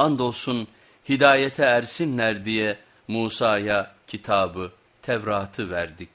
Andolsun hidayete ersinler diye Musa'ya kitabı, Tevrat'ı verdik.